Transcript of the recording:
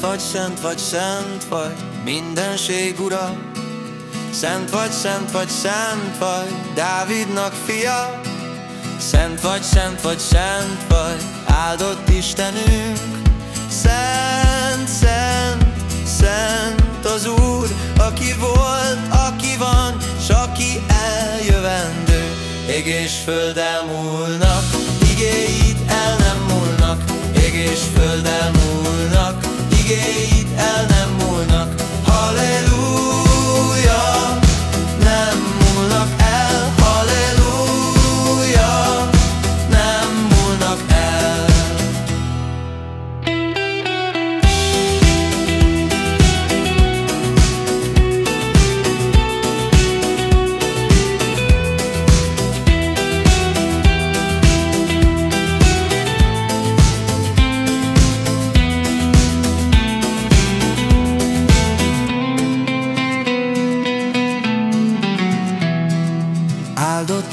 vagy, szent vagy, szent vagy, mindenség ura. Szent vagy, szent vagy, szent vagy, Dávidnak fia. Szent vagy, szent vagy, szent vagy, áldott Istenünk. Szent, szent, szent az Úr, aki volt, aki van, s aki eljövendő. Ég és föld elmúlnak,